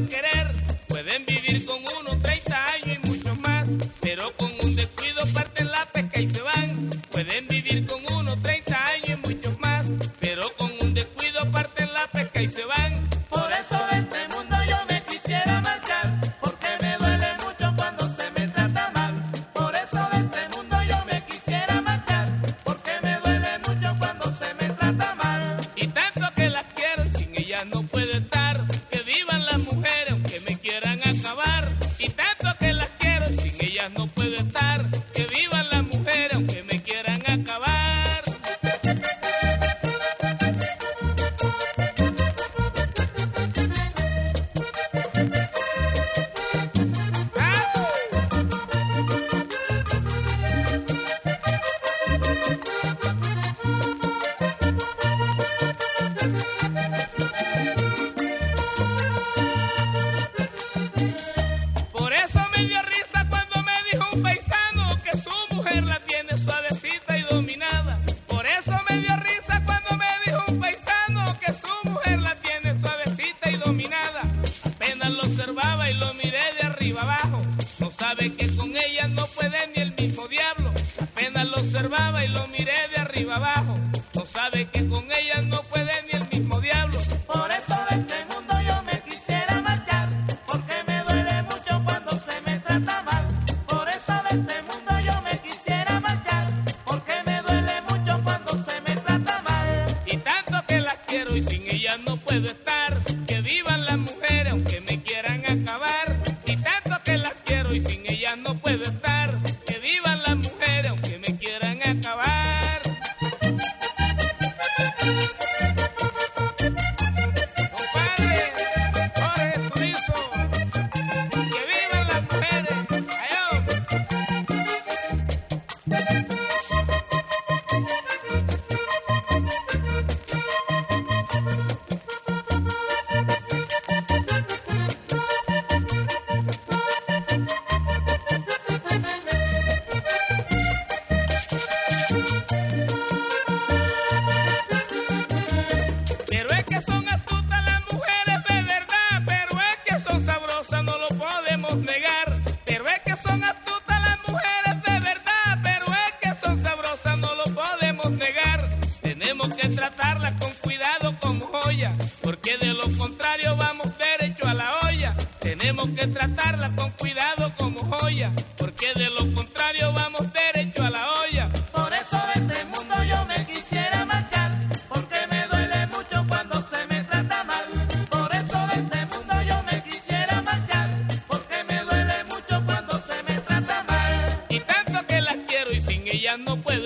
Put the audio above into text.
de querer. Pueden vivir con uno 30 años y muchos más, pero con un descuido parten la pesca y se van, pueden vivir con uno acabar y te sabe que con ella no puede ni el mismo diablo. Apenas lo observaba y lo miré de arriba abajo. No sabe que con ella no puede ni el mismo diablo. Por eso de este mundo yo me quisiera marchar, porque me duele mucho cuando se me trata mal. Por eso de este mundo yo me quisiera marchar, porque me duele mucho cuando se me trata mal. Y tanto que las quiero y sin ella no puedo estar. Tenemos que tratarlas con cuidado como joya, porque de lo contrario vamos derecho a la olla. Por eso de este mundo yo me quisiera marchar, porque me duele mucho cuando se me trata mal. Por eso de este mundo yo me quisiera marchar, porque me duele mucho cuando se me trata mal. Y tanto que las quiero y sin ellas no puedo